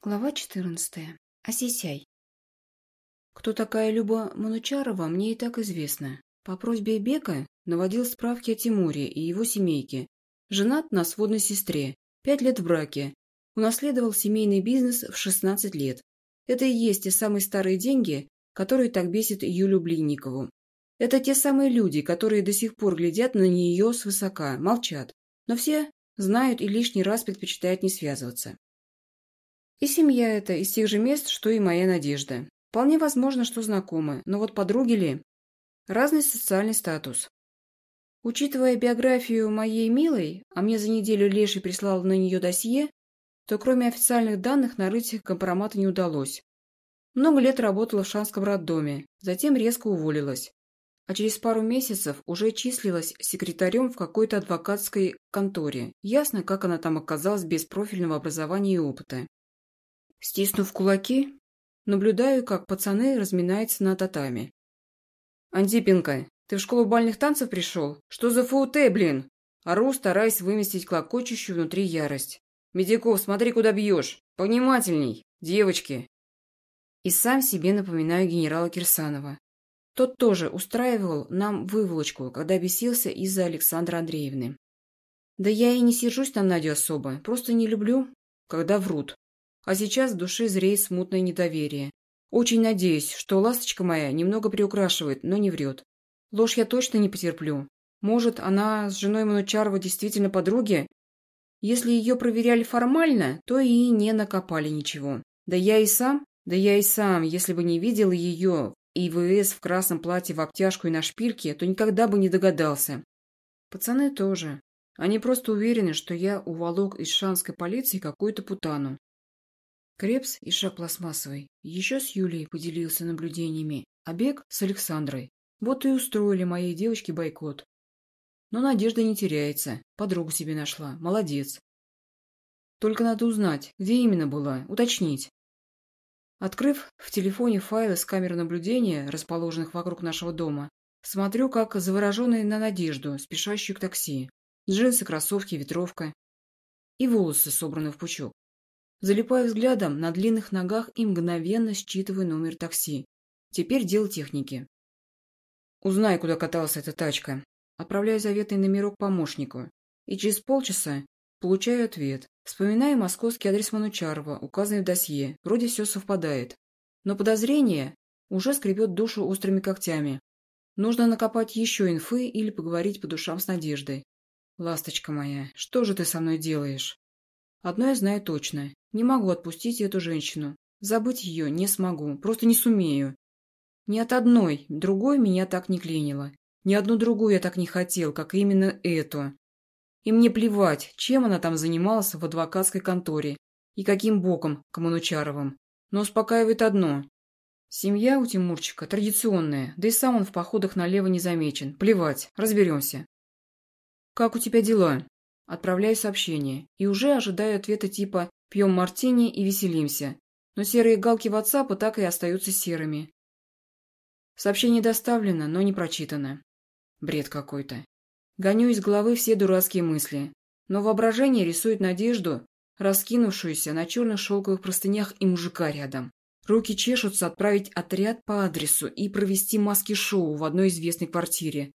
Глава 14. Осисяй. Кто такая Люба Манучарова, мне и так известно. По просьбе Бека наводил справки о Тимуре и его семейке. Женат на сводной сестре, пять лет в браке. Унаследовал семейный бизнес в 16 лет. Это и есть те самые старые деньги, которые так бесят Юлю Блинникову. Это те самые люди, которые до сих пор глядят на нее свысока, молчат. Но все знают и лишний раз предпочитают не связываться. И семья эта из тех же мест, что и моя Надежда. Вполне возможно, что знакомы, но вот подруги ли? Разный социальный статус. Учитывая биографию моей милой, а мне за неделю Леший прислал на нее досье, то кроме официальных данных нарыть компромата не удалось. Много лет работала в Шанском роддоме, затем резко уволилась. А через пару месяцев уже числилась секретарем в какой-то адвокатской конторе. Ясно, как она там оказалась без профильного образования и опыта. Стиснув кулаки, наблюдаю, как пацаны разминаются на татами. «Антипенко, ты в школу бальных танцев пришел? Что за фауте, блин?» Ору, стараясь выместить клокочущую внутри ярость. «Медяков, смотри, куда бьешь! Повнимательней! Девочки!» И сам себе напоминаю генерала Кирсанова. Тот тоже устраивал нам выволочку, когда бесился из-за Александры Андреевны. Да я и не сержусь на Надю особо, просто не люблю, когда врут. А сейчас в душе зреет смутное недоверие. Очень надеюсь, что ласточка моя немного приукрашивает, но не врет. Ложь я точно не потерплю. Может, она с женой Манучарова действительно подруги? Если ее проверяли формально, то и не накопали ничего. Да я и сам, да я и сам, если бы не видел ее и ВС в красном платье в обтяжку и на шпильке, то никогда бы не догадался. Пацаны тоже. Они просто уверены, что я уволок из шанской полиции какую-то путану. Крепс и шаг пластмассовый. Еще с Юлей поделился наблюдениями, а Бег с Александрой. Вот и устроили моей девочке бойкот. Но надежда не теряется. Подругу себе нашла. Молодец. Только надо узнать, где именно была, уточнить. Открыв в телефоне файлы с камер наблюдения, расположенных вокруг нашего дома, смотрю, как завороженный на надежду, спешащую к такси. Джинсы, кроссовки, ветровка. И волосы собраны в пучок. Залипаю взглядом на длинных ногах и мгновенно считываю номер такси. Теперь дело техники. Узнай, куда каталась эта тачка. Отправляю заветный номерок помощнику. И через полчаса получаю ответ. Вспоминаю московский адрес Манучарова, указанный в досье. Вроде все совпадает. Но подозрение уже скребет душу острыми когтями. Нужно накопать еще инфы или поговорить по душам с Надеждой. Ласточка моя, что же ты со мной делаешь? Одно я знаю точно. Не могу отпустить эту женщину. Забыть ее не смогу, просто не сумею. Ни от одной, другой меня так не клинило. Ни одну другую я так не хотел, как именно эту. И мне плевать, чем она там занималась в адвокатской конторе и каким боком к Манучаровым. Но успокаивает одно. Семья у Тимурчика традиционная, да и сам он в походах налево не замечен. Плевать, разберемся. «Как у тебя дела?» Отправляю сообщение и уже ожидаю ответа типа «пьем мартини и веселимся». Но серые галки WhatsApp так и остаются серыми. Сообщение доставлено, но не прочитано. Бред какой-то. Гоню из головы все дурацкие мысли. Но воображение рисует надежду, раскинувшуюся на черных шелковых простынях и мужика рядом. Руки чешутся отправить отряд по адресу и провести маски-шоу в одной известной квартире.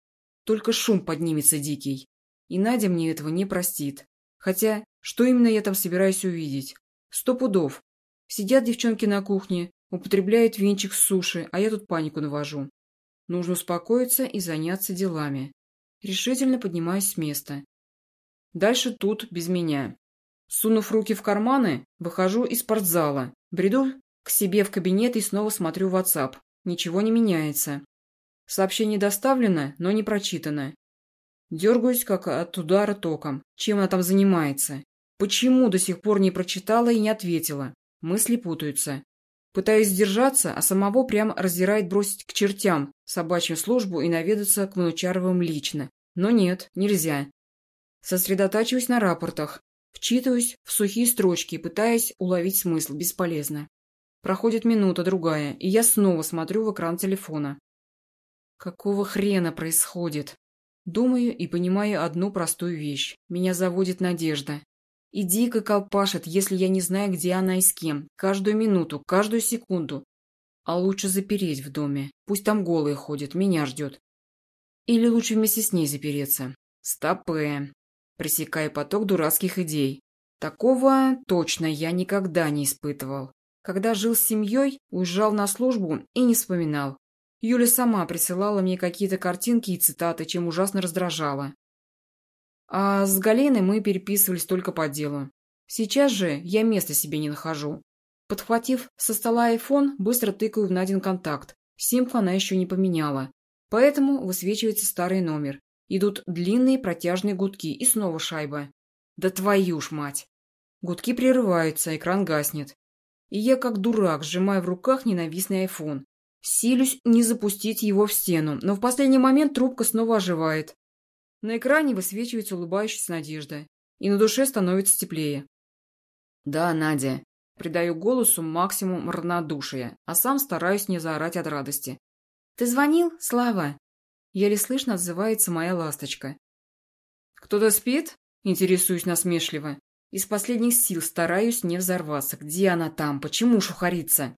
Только шум поднимется дикий. И Надя мне этого не простит. Хотя, что именно я там собираюсь увидеть? Сто пудов. Сидят девчонки на кухне, употребляют венчик с суши, а я тут панику навожу. Нужно успокоиться и заняться делами. Решительно поднимаюсь с места. Дальше тут без меня. Сунув руки в карманы, выхожу из спортзала, бреду к себе в кабинет и снова смотрю в WhatsApp. Ничего не меняется. Сообщение доставлено, но не прочитано. Дергаюсь, как от удара током. Чем она там занимается? Почему до сих пор не прочитала и не ответила? Мысли путаются. Пытаюсь сдержаться, а самого прям раздирает бросить к чертям собачью службу и наведаться к Манучаровым лично. Но нет, нельзя. Сосредотачиваюсь на рапортах. Вчитываюсь в сухие строчки, пытаясь уловить смысл. Бесполезно. Проходит минута, другая, и я снова смотрю в экран телефона. Какого хрена происходит? Думаю и понимаю одну простую вещь. Меня заводит надежда. И дико колпашет, если я не знаю, где она и с кем. Каждую минуту, каждую секунду. А лучше запереть в доме. Пусть там голые ходят, меня ждет. Или лучше вместе с ней запереться. Стопэ. Пресекая поток дурацких идей. Такого точно я никогда не испытывал. Когда жил с семьей, уезжал на службу и не вспоминал. Юля сама присылала мне какие-то картинки и цитаты, чем ужасно раздражала. А с Галиной мы переписывались только по делу. Сейчас же я места себе не нахожу. Подхватив со стола айфон, быстро тыкаю в Надин контакт. Симку она еще не поменяла. Поэтому высвечивается старый номер. Идут длинные протяжные гудки и снова шайба. Да твою ж мать! Гудки прерываются, экран гаснет. И я как дурак сжимаю в руках ненавистный айфон. Силюсь не запустить его в стену, но в последний момент трубка снова оживает. На экране высвечивается улыбающаяся Надежда, и на душе становится теплее. «Да, Надя». Придаю голосу максимум равнодушия, а сам стараюсь не заорать от радости. «Ты звонил, Слава?» Еле слышно отзывается моя ласточка. «Кто-то спит?» Интересуюсь насмешливо. Из последних сил стараюсь не взорваться. Где она там? Почему шухарится?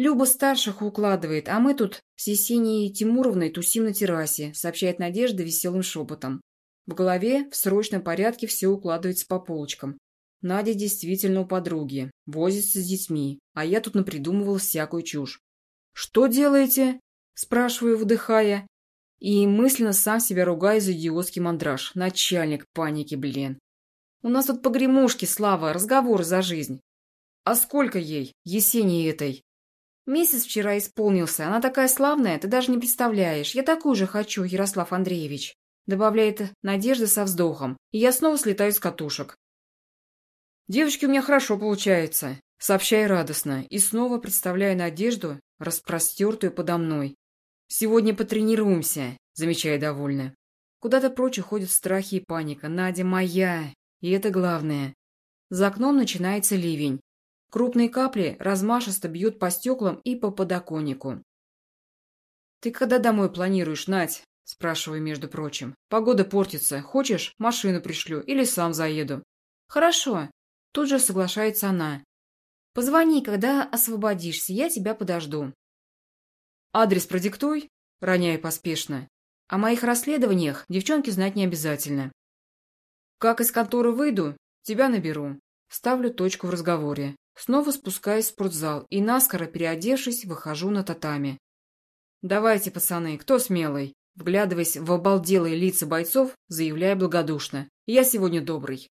Люба старших укладывает, а мы тут с Есенией Тимуровной тусим на террасе, сообщает Надежда веселым шепотом. В голове в срочном порядке все укладывается по полочкам. Надя действительно у подруги, возится с детьми, а я тут напридумывал всякую чушь. «Что делаете?» – спрашиваю, вдыхая. И мысленно сам себя ругаю за идиотский мандраж. Начальник паники, блин. У нас тут погремушки, Слава, разговоры за жизнь. А сколько ей, Есении этой? Месяц вчера исполнился. Она такая славная, ты даже не представляешь. Я такую же хочу, Ярослав Андреевич. Добавляет Надежда со вздохом. И я снова слетаю с катушек. Девочки у меня хорошо получается. Сообщаю радостно. И снова представляю Надежду, распростертую подо мной. Сегодня потренируемся, замечаю довольно. Куда-то прочь уходят страхи и паника. Надя моя. И это главное. За окном начинается ливень. Крупные капли размашисто бьют по стеклам и по подоконнику. «Ты когда домой планируешь, Надь?» – спрашиваю, между прочим. «Погода портится. Хочешь, машину пришлю или сам заеду?» «Хорошо». Тут же соглашается она. «Позвони, когда освободишься, я тебя подожду». «Адрес продиктуй», – роняю поспешно. О моих расследованиях девчонки знать не обязательно. Как из конторы выйду, тебя наберу. Ставлю точку в разговоре. Снова спускаюсь в спортзал и, наскоро переодевшись, выхожу на татами. «Давайте, пацаны, кто смелый?» Вглядываясь в обалделые лица бойцов, заявляя благодушно. «Я сегодня добрый».